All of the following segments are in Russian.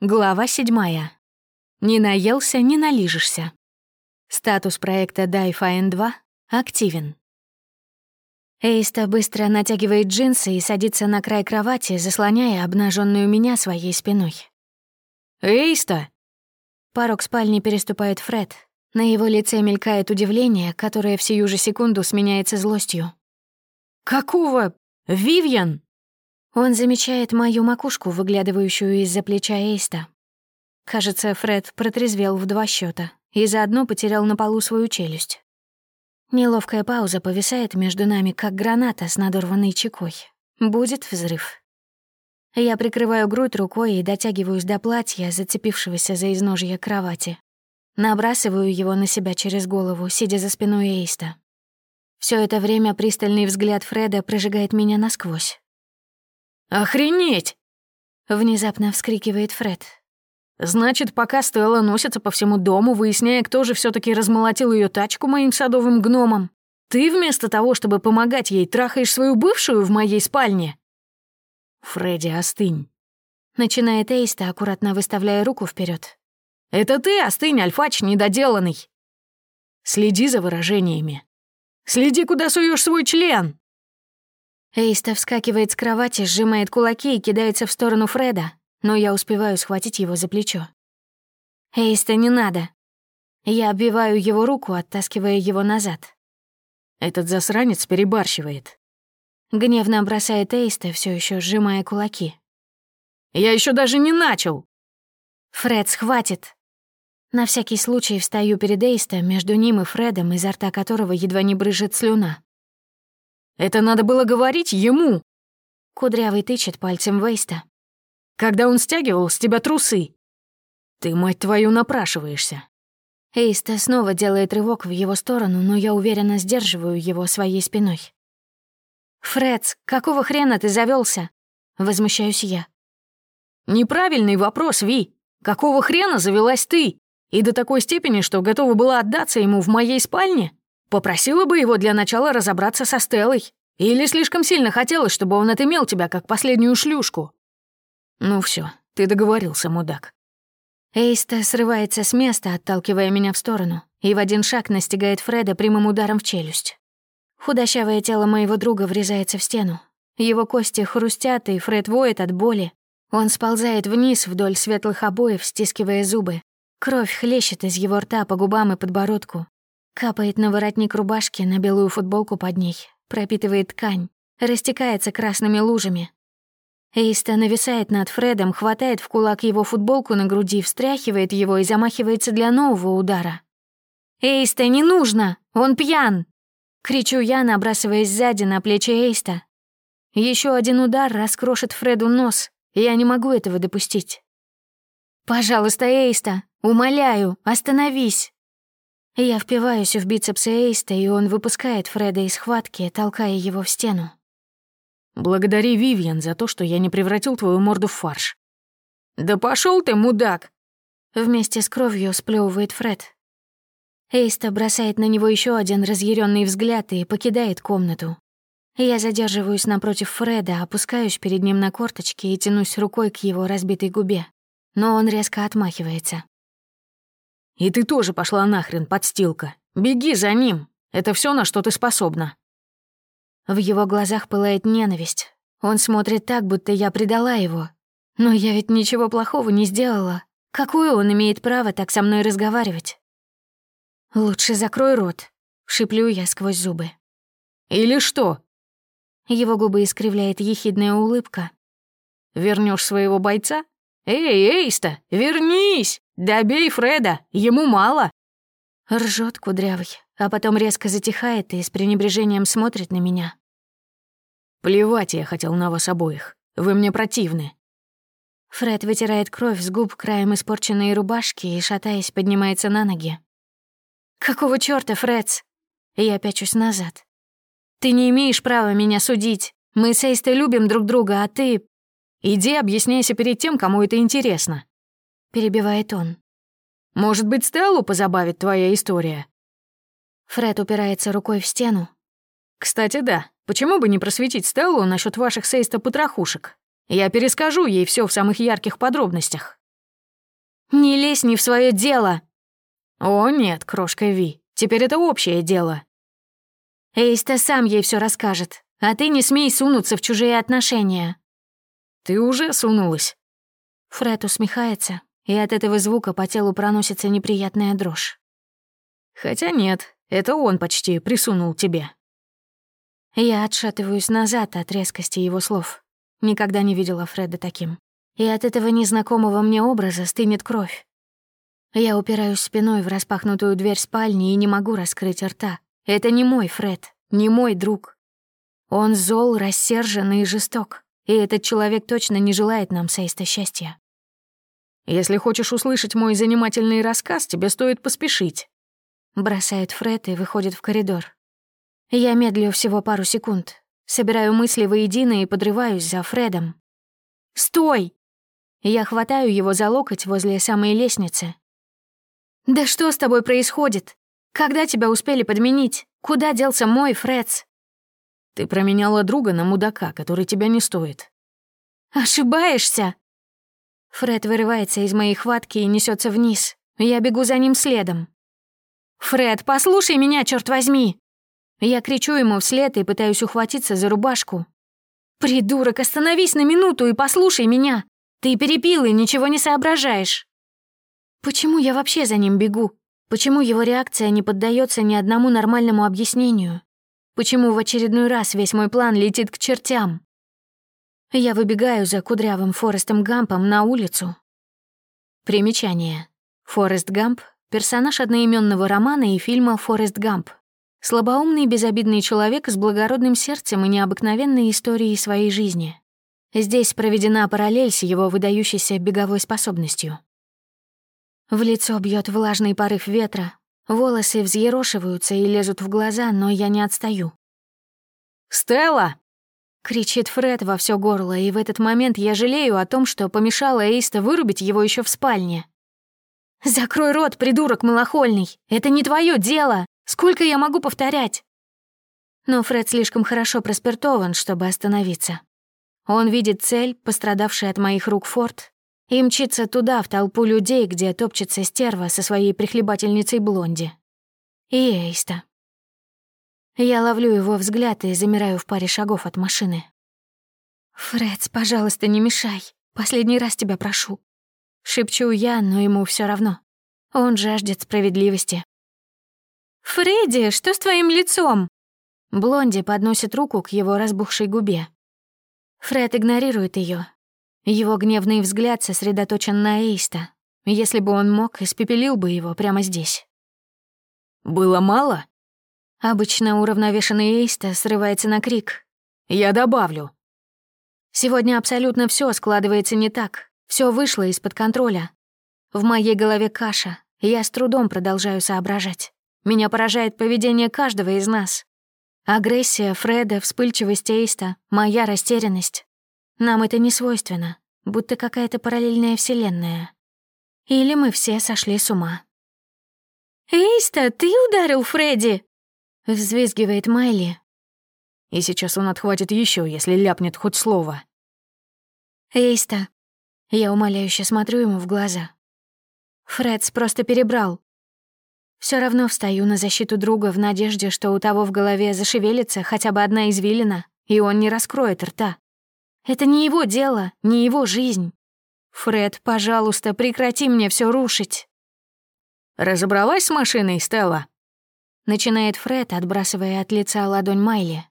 Глава седьмая. Не наелся, не налижешься. Статус проекта DiFine 2 активен. Эйста быстро натягивает джинсы и садится на край кровати, заслоняя обнаженную меня своей спиной. «Эйста!» Порог спальни переступает Фред. На его лице мелькает удивление, которое в сию же секунду сменяется злостью. «Какого? Вивьен?» Он замечает мою макушку, выглядывающую из-за плеча Эйста. Кажется, Фред протрезвел в два счета и заодно потерял на полу свою челюсть. Неловкая пауза повисает между нами, как граната с надорванной чекой. Будет взрыв. Я прикрываю грудь рукой и дотягиваюсь до платья, зацепившегося за изножье кровати. Набрасываю его на себя через голову, сидя за спиной Эйста. Все это время пристальный взгляд Фреда прожигает меня насквозь. «Охренеть!» — внезапно вскрикивает Фред. «Значит, пока Стелла носится по всему дому, выясняя, кто же все таки размолотил ее тачку моим садовым гномом, ты вместо того, чтобы помогать ей, трахаешь свою бывшую в моей спальне?» «Фредди, остынь», — начинает Эйста, аккуратно выставляя руку вперед. «Это ты остынь, альфач недоделанный!» «Следи за выражениями. Следи, куда суешь свой член!» Эйста вскакивает с кровати, сжимает кулаки и кидается в сторону Фреда, но я успеваю схватить его за плечо. «Эйста, не надо!» Я обвиваю его руку, оттаскивая его назад. «Этот засранец перебарщивает». Гневно бросает Эйста, все еще сжимая кулаки. «Я еще даже не начал!» «Фред, схватит!» На всякий случай встаю перед Эйста, между ним и Фредом, изо рта которого едва не брызжет слюна. Это надо было говорить ему. Кудрявый тычет пальцем Вейста. Когда он стягивал с тебя трусы. Ты, мать твою, напрашиваешься. Эйста снова делает рывок в его сторону, но я уверенно сдерживаю его своей спиной. «Фредс, какого хрена ты завелся? Возмущаюсь я. «Неправильный вопрос, Ви. Какого хрена завелась ты? И до такой степени, что готова была отдаться ему в моей спальне?» Попросила бы его для начала разобраться со Стеллой. Или слишком сильно хотелось, чтобы он отымел тебя, как последнюю шлюшку. Ну все, ты договорился, мудак. Эйста срывается с места, отталкивая меня в сторону, и в один шаг настигает Фреда прямым ударом в челюсть. Худощавое тело моего друга врезается в стену. Его кости хрустят, и Фред воет от боли. Он сползает вниз вдоль светлых обоев, стискивая зубы. Кровь хлещет из его рта по губам и подбородку, Капает на воротник рубашки, на белую футболку под ней, пропитывает ткань, растекается красными лужами. Эйста нависает над Фредом, хватает в кулак его футболку на груди, встряхивает его и замахивается для нового удара. «Эйста, не нужно! Он пьян!» Кричу я, набрасываясь сзади на плечи Эйста. Еще один удар раскрошит Фреду нос, я не могу этого допустить. «Пожалуйста, Эйста, умоляю, остановись!» Я впиваюсь в бицепсы Эйста, и он выпускает Фреда из схватки, толкая его в стену. «Благодари Вивьен за то, что я не превратил твою морду в фарш». «Да пошел ты, мудак!» Вместе с кровью сплёвывает Фред. Эйста бросает на него еще один разъяренный взгляд и покидает комнату. Я задерживаюсь напротив Фреда, опускаюсь перед ним на корточки и тянусь рукой к его разбитой губе. Но он резко отмахивается. И ты тоже пошла нахрен, подстилка. Беги за ним. Это все, на что ты способна. В его глазах пылает ненависть. Он смотрит так, будто я предала его. Но я ведь ничего плохого не сделала. Какое он имеет право так со мной разговаривать? «Лучше закрой рот», — шиплю я сквозь зубы. «Или что?» Его губы искривляет ехидная улыбка. Вернешь своего бойца? Эй, Эйста, вернись!» «Добей Фреда, ему мало!» Ржет кудрявый, а потом резко затихает и с пренебрежением смотрит на меня. «Плевать я хотел на вас обоих. Вы мне противны». Фред вытирает кровь с губ краем испорченной рубашки и, шатаясь, поднимается на ноги. «Какого чёрта, Фредс?» Я пячусь назад. «Ты не имеешь права меня судить. Мы с Эйстой любим друг друга, а ты...» «Иди объясняйся перед тем, кому это интересно», — перебивает он. «Может быть, Стеллу позабавит твоя история?» Фред упирается рукой в стену. «Кстати, да. Почему бы не просветить Стеллу насчет ваших сейста-потрохушек? Я перескажу ей все в самых ярких подробностях». Не лезь не в свое дело!» «О нет, крошка Ви, теперь это общее дело». Эйста сам ей все расскажет, а ты не смей сунуться в чужие отношения. Ты уже сунулась. Фред усмехается, и от этого звука по телу проносится неприятная дрожь. Хотя нет, это он почти присунул тебе. Я отшатываюсь назад от резкости его слов. Никогда не видела Фреда таким. И от этого незнакомого мне образа стынет кровь. Я упираюсь спиной в распахнутую дверь спальни и не могу раскрыть рта. Это не мой Фред, не мой друг. Он зол, рассержен и жесток. И этот человек точно не желает нам Сейста счастья. «Если хочешь услышать мой занимательный рассказ, тебе стоит поспешить», бросает Фред и выходит в коридор. Я медлю всего пару секунд, собираю мысли воедино и подрываюсь за Фредом. «Стой!» Я хватаю его за локоть возле самой лестницы. «Да что с тобой происходит? Когда тебя успели подменить? Куда делся мой Фредс?» «Ты променяла друга на мудака, который тебя не стоит». «Ошибаешься!» Фред вырывается из моей хватки и несется вниз. Я бегу за ним следом. «Фред, послушай меня, черт возьми!» Я кричу ему вслед и пытаюсь ухватиться за рубашку. «Придурок, остановись на минуту и послушай меня! Ты перепил и ничего не соображаешь!» Почему я вообще за ним бегу? Почему его реакция не поддается ни одному нормальному объяснению? Почему в очередной раз весь мой план летит к чертям? Я выбегаю за кудрявым Форестом Гампом на улицу. Примечание. Форест Гамп — персонаж одноименного романа и фильма «Форест Гамп». Слабоумный безобидный человек с благородным сердцем и необыкновенной историей своей жизни. Здесь проведена параллель с его выдающейся беговой способностью. В лицо бьет влажный порыв ветра, волосы взъерошиваются и лезут в глаза, но я не отстаю. «Стелла!» — кричит Фред во все горло, и в этот момент я жалею о том, что помешала Эйста вырубить его еще в спальне. «Закрой рот, придурок малохольный! Это не твое дело! Сколько я могу повторять?» Но Фред слишком хорошо проспиртован, чтобы остановиться. Он видит цель, пострадавший от моих рук форт, и мчится туда, в толпу людей, где топчется стерва со своей прихлебательницей Блонди. И Эйста. Я ловлю его взгляд и замираю в паре шагов от машины. «Фредс, пожалуйста, не мешай. Последний раз тебя прошу». Шепчу я, но ему все равно. Он жаждет справедливости. «Фредди, что с твоим лицом?» Блонди подносит руку к его разбухшей губе. Фред игнорирует ее, его гневный взгляд сосредоточен на Эйста. Если бы он мог, испепелил бы его прямо здесь. «Было мало?» Обычно уравновешенный Эйста срывается на крик. «Я добавлю». Сегодня абсолютно все складывается не так. Все вышло из-под контроля. В моей голове каша. Я с трудом продолжаю соображать. Меня поражает поведение каждого из нас. Агрессия Фреда, вспыльчивость Эйста, моя растерянность. Нам это не свойственно, будто какая-то параллельная вселенная. Или мы все сошли с ума. «Эйста, ты ударил Фредди?» — взвизгивает Майли. И сейчас он отхватит еще, если ляпнет хоть слово. «Эйста». Я умоляюще смотрю ему в глаза. Фредс просто перебрал. Все равно встаю на защиту друга в надежде, что у того в голове зашевелится хотя бы одна извилина, и он не раскроет рта. Это не его дело, не его жизнь. Фред, пожалуйста, прекрати мне все рушить. Разобралась с машиной, Стелла? Начинает Фред, отбрасывая от лица ладонь Майли.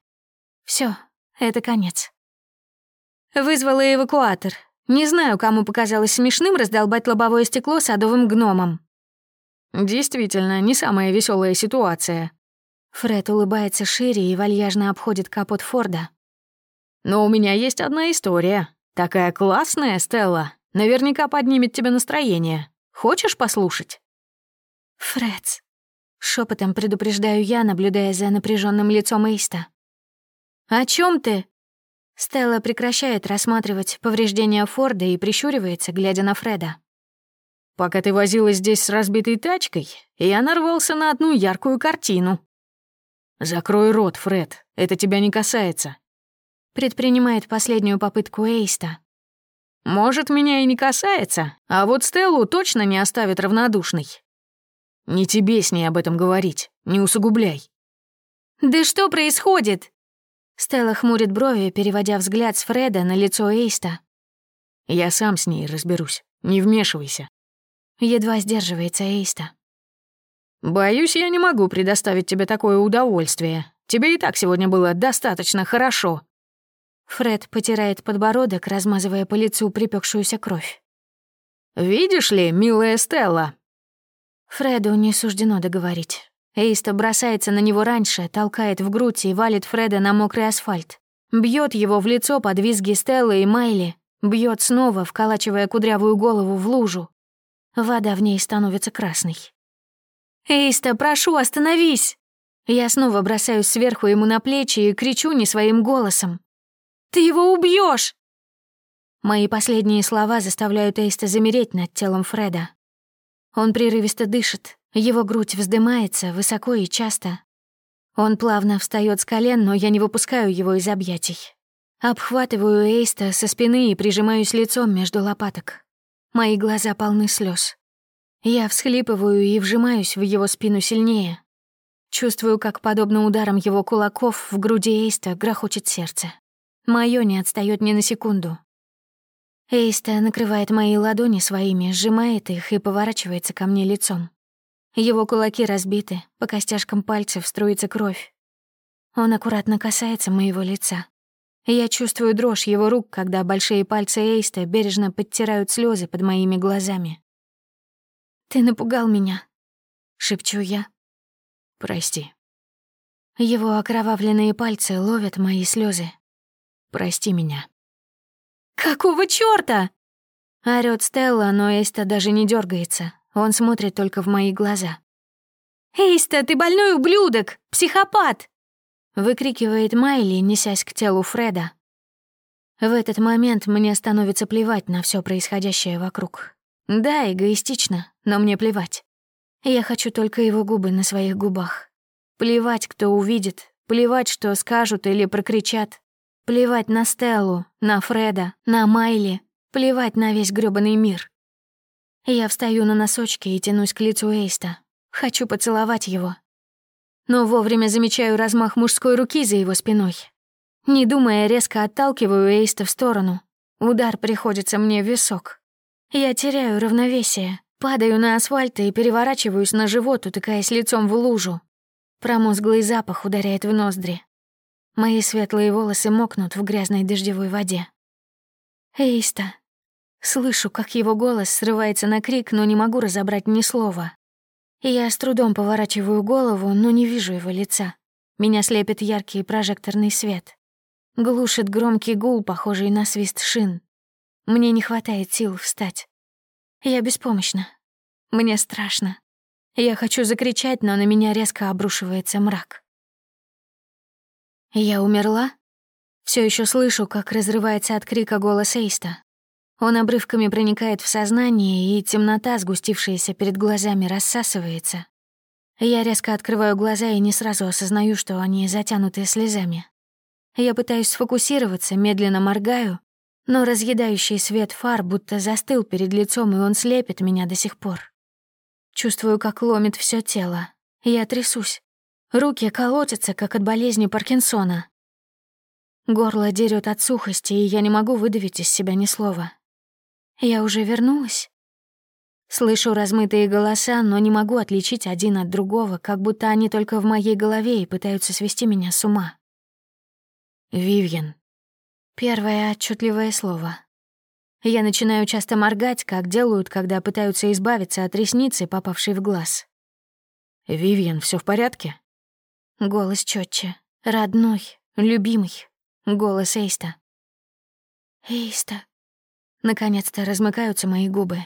Все, это конец. Вызвала эвакуатор. Не знаю, кому показалось смешным раздолбать лобовое стекло садовым гномом. Действительно, не самая веселая ситуация. Фред улыбается шире и вальяжно обходит капот Форда. Но у меня есть одна история. Такая классная, Стелла. Наверняка поднимет тебе настроение. Хочешь послушать? Фредс. Шепотом предупреждаю я, наблюдая за напряженным лицом Эйста. «О чем ты?» Стелла прекращает рассматривать повреждения Форда и прищуривается, глядя на Фреда. «Пока ты возилась здесь с разбитой тачкой, я нарвался на одну яркую картину». «Закрой рот, Фред, это тебя не касается. Предпринимает последнюю попытку Эйста. Может, меня и не касается, а вот Стеллу точно не оставит равнодушной. Не тебе с ней об этом говорить, не усугубляй. «Да что происходит?» Стелла хмурит брови, переводя взгляд с Фреда на лицо Эйста. «Я сам с ней разберусь, не вмешивайся». Едва сдерживается Эйста. «Боюсь, я не могу предоставить тебе такое удовольствие. Тебе и так сегодня было достаточно хорошо». Фред потирает подбородок, размазывая по лицу припекшуюся кровь. «Видишь ли, милая Стелла?» Фреду не суждено договорить. Эйста бросается на него раньше, толкает в грудь и валит Фреда на мокрый асфальт. Бьет его в лицо под визги Стеллы и Майли. Бьет снова, вколачивая кудрявую голову в лужу. Вода в ней становится красной. «Эйста, прошу, остановись!» Я снова бросаюсь сверху ему на плечи и кричу не своим голосом. «Ты его убьешь! Мои последние слова заставляют Эйста замереть над телом Фреда. Он прерывисто дышит, его грудь вздымается высоко и часто. Он плавно встает с колен, но я не выпускаю его из объятий. Обхватываю Эйста со спины и прижимаюсь лицом между лопаток. Мои глаза полны слез. Я всхлипываю и вжимаюсь в его спину сильнее. Чувствую, как, подобно ударам его кулаков, в груди Эйста грохочет сердце. Моё не отстаёт ни на секунду. Эйста накрывает мои ладони своими, сжимает их и поворачивается ко мне лицом. Его кулаки разбиты, по костяшкам пальцев струится кровь. Он аккуратно касается моего лица. Я чувствую дрожь его рук, когда большие пальцы Эйста бережно подтирают слезы под моими глазами. «Ты напугал меня», — шепчу я. «Прости». Его окровавленные пальцы ловят мои слезы. «Прости меня». «Какого чёрта?» Орёт Стелла, но Эйста даже не дергается. Он смотрит только в мои глаза. «Эйста, ты больной ублюдок! Психопат!» Выкрикивает Майли, несясь к телу Фреда. В этот момент мне становится плевать на все происходящее вокруг. Да, эгоистично, но мне плевать. Я хочу только его губы на своих губах. Плевать, кто увидит, плевать, что скажут или прокричат. Плевать на Стеллу, на Фреда, на Майли, плевать на весь грёбаный мир. Я встаю на носочки и тянусь к лицу Эйста. Хочу поцеловать его. Но вовремя замечаю размах мужской руки за его спиной. Не думая, резко отталкиваю Эйста в сторону. Удар приходится мне в висок. Я теряю равновесие, падаю на асфальт и переворачиваюсь на живот, утыкаясь лицом в лужу. Промозглый запах ударяет в ноздри. Мои светлые волосы мокнут в грязной дождевой воде. «Эйста!» Слышу, как его голос срывается на крик, но не могу разобрать ни слова. Я с трудом поворачиваю голову, но не вижу его лица. Меня слепит яркий прожекторный свет. Глушит громкий гул, похожий на свист шин. Мне не хватает сил встать. Я беспомощна. Мне страшно. Я хочу закричать, но на меня резко обрушивается мрак. Я умерла? Все еще слышу, как разрывается от крика голос Эйста. Он обрывками проникает в сознание, и темнота, сгустившаяся перед глазами, рассасывается. Я резко открываю глаза и не сразу осознаю, что они затянуты слезами. Я пытаюсь сфокусироваться, медленно моргаю, но разъедающий свет фар будто застыл перед лицом, и он слепит меня до сих пор. Чувствую, как ломит все тело. Я трясусь. Руки колотятся, как от болезни Паркинсона. Горло дерет от сухости, и я не могу выдавить из себя ни слова. Я уже вернулась? Слышу размытые голоса, но не могу отличить один от другого, как будто они только в моей голове и пытаются свести меня с ума. «Вивьен». Первое отчетливое слово. Я начинаю часто моргать, как делают, когда пытаются избавиться от ресницы, попавшей в глаз. «Вивьен, все в порядке?» Голос четче, родной, любимый. Голос Эйста. Эйста. Наконец-то размыкаются мои губы.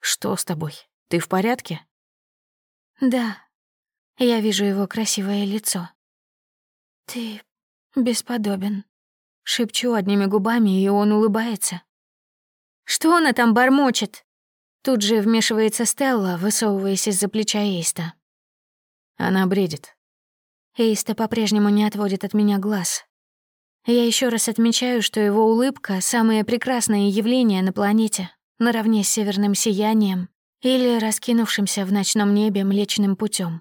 Что с тобой? Ты в порядке? Да. Я вижу его красивое лицо. Ты бесподобен. Шепчу одними губами, и он улыбается. Что она там бормочет? Тут же вмешивается Стелла, высовываясь из-за плеча Эйста. Она бредит. Эйста по-прежнему не отводит от меня глаз. Я еще раз отмечаю, что его улыбка — самое прекрасное явление на планете, наравне с северным сиянием или раскинувшимся в ночном небе Млечным путем.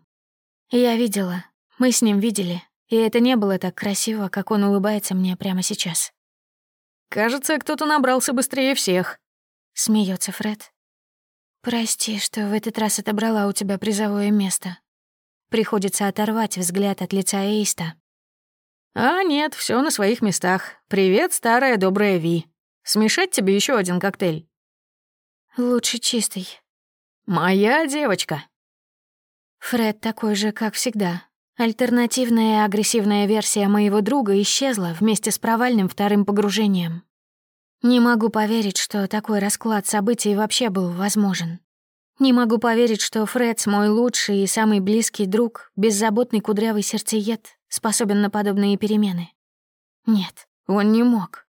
Я видела, мы с ним видели, и это не было так красиво, как он улыбается мне прямо сейчас. «Кажется, кто-то набрался быстрее всех», — смеется Фред. «Прости, что в этот раз отобрала у тебя призовое место». Приходится оторвать взгляд от лица Эйста. «А нет, все на своих местах. Привет, старая добрая Ви. Смешать тебе еще один коктейль?» «Лучше чистый». «Моя девочка». Фред такой же, как всегда, Альтернативная агрессивная версия моего друга исчезла вместе с провальным вторым погружением. Не могу поверить, что такой расклад событий вообще был возможен. Не могу поверить, что Фредс, мой лучший и самый близкий друг, беззаботный кудрявый сердцеед, способен на подобные перемены. Нет, он не мог.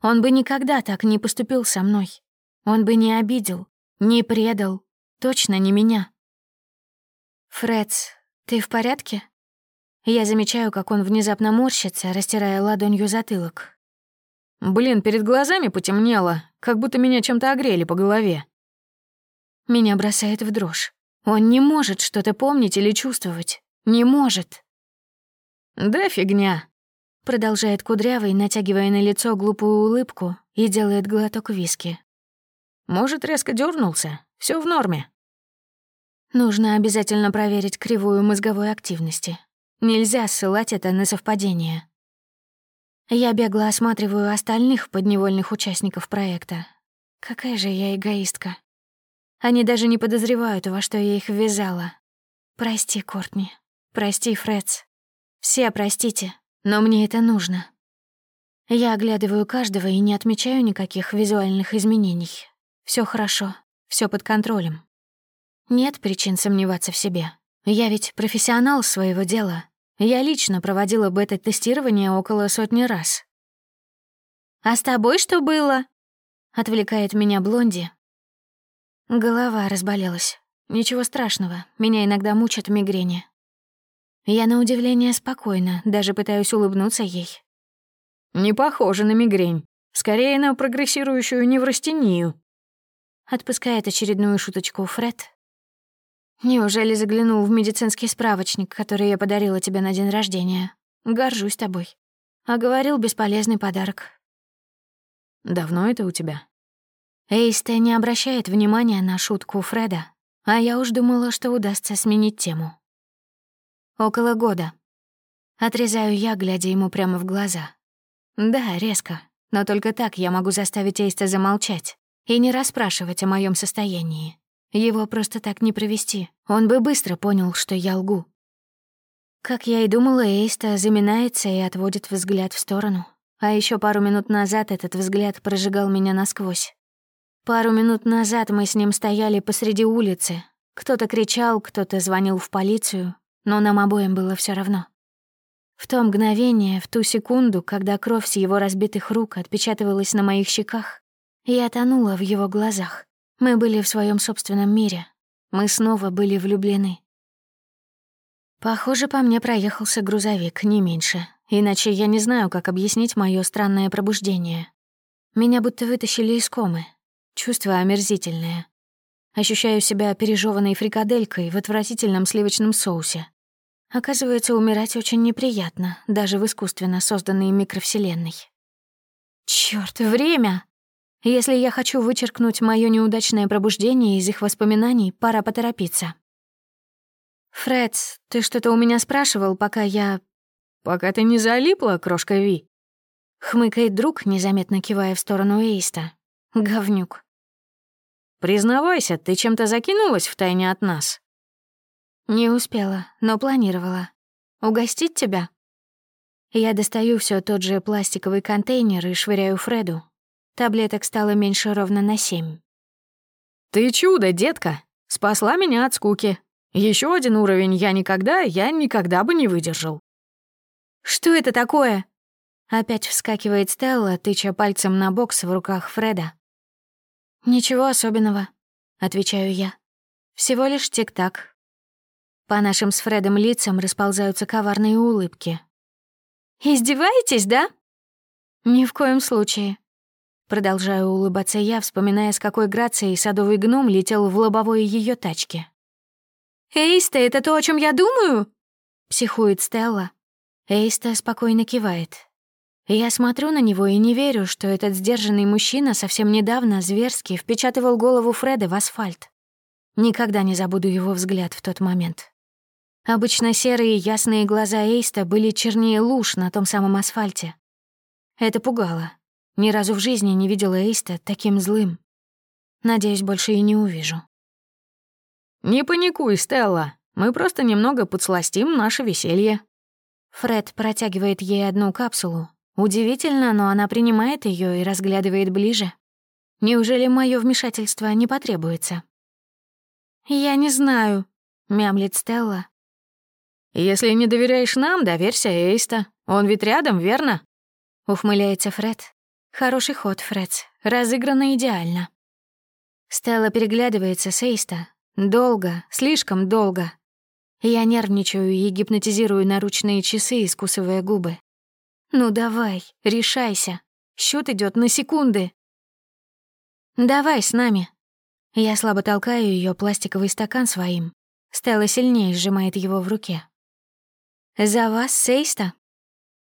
Он бы никогда так не поступил со мной. Он бы не обидел, не предал, точно не меня. «Фредс, ты в порядке?» Я замечаю, как он внезапно морщится, растирая ладонью затылок. Блин, перед глазами потемнело, как будто меня чем-то огрели по голове. Меня бросает в дрожь. Он не может что-то помнить или чувствовать. Не может. «Да фигня», — продолжает Кудрявый, натягивая на лицо глупую улыбку и делает глоток виски. «Может, резко дернулся? Все в норме». Нужно обязательно проверить кривую мозговой активности. Нельзя ссылать это на совпадение. Я бегло осматриваю остальных подневольных участников проекта. Какая же я эгоистка. Они даже не подозревают, во что я их ввязала. Прости, Кортни. Прости, Фредс. Все простите, но мне это нужно. Я оглядываю каждого и не отмечаю никаких визуальных изменений. Все хорошо, все под контролем. Нет причин сомневаться в себе. Я ведь профессионал своего дела. Я лично проводила бета-тестирование около сотни раз. «А с тобой что было?» — отвлекает меня Блонди. Голова разболелась. Ничего страшного, меня иногда мучат мигрени. Я на удивление спокойна, даже пытаюсь улыбнуться ей. «Не похоже на мигрень. Скорее на прогрессирующую неврастению». Отпускает очередную шуточку Фред, Неужели заглянул в медицинский справочник, который я подарила тебе на день рождения? Горжусь тобой. А говорил, бесполезный подарок. Давно это у тебя? Эйсте не обращает внимания на шутку Фреда, а я уж думала, что удастся сменить тему. Около года. Отрезаю я, глядя ему прямо в глаза. Да, резко, но только так я могу заставить Эйста замолчать и не расспрашивать о моем состоянии. Его просто так не провести. Он бы быстро понял, что я лгу. Как я и думала, Эйста заминается и отводит взгляд в сторону. А еще пару минут назад этот взгляд прожигал меня насквозь. Пару минут назад мы с ним стояли посреди улицы. Кто-то кричал, кто-то звонил в полицию, но нам обоим было все равно. В то мгновение, в ту секунду, когда кровь с его разбитых рук отпечатывалась на моих щеках, я тонула в его глазах. Мы были в своем собственном мире. Мы снова были влюблены. Похоже, по мне проехался грузовик, не меньше. Иначе я не знаю, как объяснить мое странное пробуждение. Меня будто вытащили из комы. Чувство омерзительное. Ощущаю себя пережеванной фрикаделькой в отвратительном сливочном соусе. Оказывается, умирать очень неприятно, даже в искусственно созданной микровселенной. Чёрт, время! Если я хочу вычеркнуть мое неудачное пробуждение из их воспоминаний, пора поторопиться. «Фред, ты что-то у меня спрашивал, пока я...» «Пока ты не залипла, крошка Ви?» Хмыкает друг, незаметно кивая в сторону Эйста. Говнюк. «Признавайся, ты чем-то закинулась в тайне от нас?» «Не успела, но планировала. Угостить тебя?» Я достаю все тот же пластиковый контейнер и швыряю Фреду, Таблеток стало меньше ровно на семь. «Ты чудо, детка! Спасла меня от скуки. Еще один уровень я никогда, я никогда бы не выдержал». «Что это такое?» Опять вскакивает Стелла, тыча пальцем на бокс в руках Фреда. «Ничего особенного», — отвечаю я. «Всего лишь тик-так». По нашим с Фредом лицам расползаются коварные улыбки. «Издеваетесь, да?» «Ни в коем случае». Продолжаю улыбаться я, вспоминая, с какой грацией садовый гном летел в лобовой ее тачки. «Эйста, это то, о чем я думаю?» — психует Стелла. Эйста спокойно кивает. Я смотрю на него и не верю, что этот сдержанный мужчина совсем недавно зверски впечатывал голову Фреда в асфальт. Никогда не забуду его взгляд в тот момент. Обычно серые ясные глаза Эйста были чернее луж на том самом асфальте. Это пугало. Ни разу в жизни не видела Эйста таким злым. Надеюсь, больше и не увижу. «Не паникуй, Стелла. Мы просто немного подсластим наше веселье». Фред протягивает ей одну капсулу, Удивительно, но она принимает ее и разглядывает ближе. Неужели мое вмешательство не потребуется? «Я не знаю», — мямлит Стелла. «Если не доверяешь нам, доверься Эйста. Он ведь рядом, верно?» Ухмыляется Фред. Хороший ход, Фред. Разыграно идеально. Стелла переглядывается с Эйста. Долго, слишком долго. Я нервничаю и гипнотизирую наручные часы, искусывая губы. «Ну давай, решайся. Счет идет на секунды». «Давай с нами». Я слабо толкаю ее пластиковый стакан своим. Стелла сильнее сжимает его в руке. «За вас, Сейста?»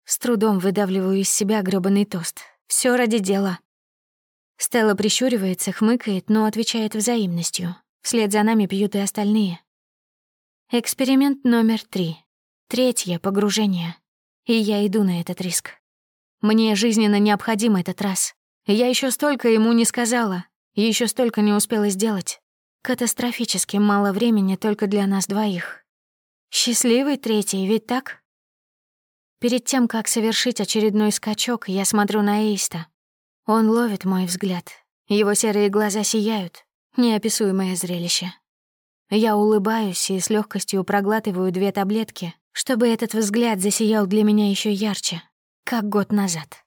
С трудом выдавливаю из себя грёбаный тост. Все ради дела. Стелла прищуривается, хмыкает, но отвечает взаимностью. Вслед за нами пьют и остальные. Эксперимент номер три. Третье погружение. И я иду на этот риск. Мне жизненно необходим этот раз. Я еще столько ему не сказала, еще столько не успела сделать. Катастрофически мало времени только для нас двоих. Счастливый третий, ведь так? Перед тем, как совершить очередной скачок, я смотрю на Эйста. Он ловит мой взгляд. Его серые глаза сияют. Неописуемое зрелище. Я улыбаюсь и с легкостью проглатываю две таблетки, чтобы этот взгляд засиял для меня еще ярче, как год назад.